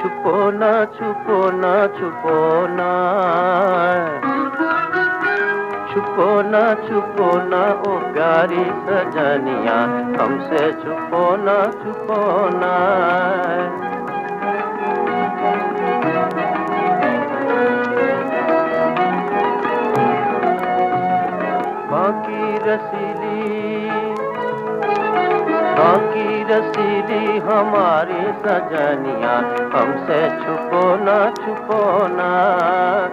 छुपो ना छुपो ना छुपो ना छुपो ना छुपो ना ओ प्यारी सजनिया। हमसे छुपो ना छुपो ना बाकी रसीली बाकी रसीली हमारी सजनिया। हमसे छुपो ना छुपो ना।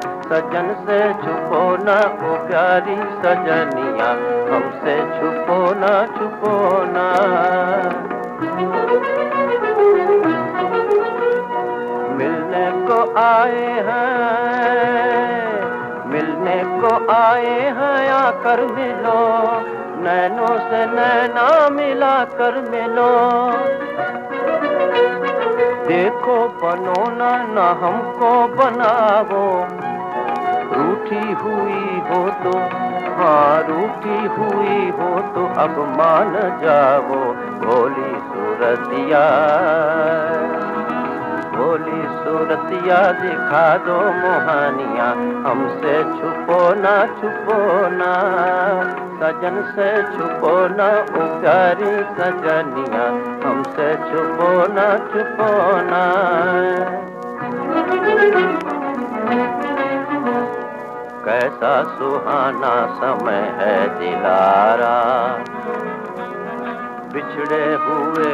सजन से छुपो ना, ओ प्यारी सजनिया। हमसे छुपो ना छुपो ना। मिलने को आए हैं को आए हैं आकर मिलो, नैनों से नैना मिला कर मिलो। देखो बनो ना ना हमको बनावो रूठी हुई हो तो हाँ रूठी हुई हो तो अब मान जाओ। भोली सूरतिया। सूरतिया दिखा दो मोहानिया। हमसे छुपो ना छुपो ना। सजन से छुपो ना प्यारी सजनिया। हमसे छुपो ना छुपो ना। कैसा सुहाना समय है दिलारा। बिछड़े हुए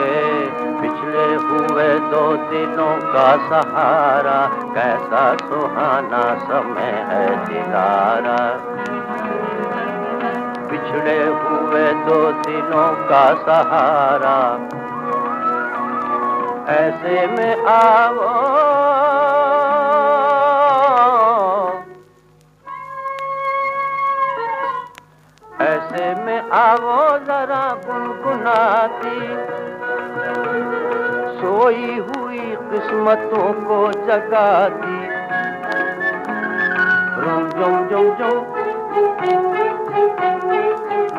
पिछले हुए दो दिनों का सहारा, कैसा सुहाना समय है दिलारा। बिछड़े हुए दो दिनों का सहारा, ऐसे में आओ। ऐसे में आवो जरा गुनगुनाती। सोई हुई किस्मतों को जगाती। रुम, जुम जुम जुम।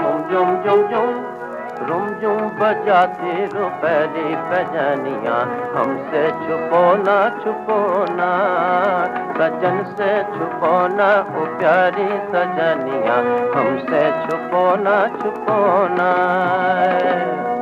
जो जुम जुम जुम। जुम बजाते रो पहले बजनिया। हमसे छुपो ना छुपो ना। सजन से छुपो ना, ओ प्यारी सजनिया। हमसे छुपो ना छुपो ना।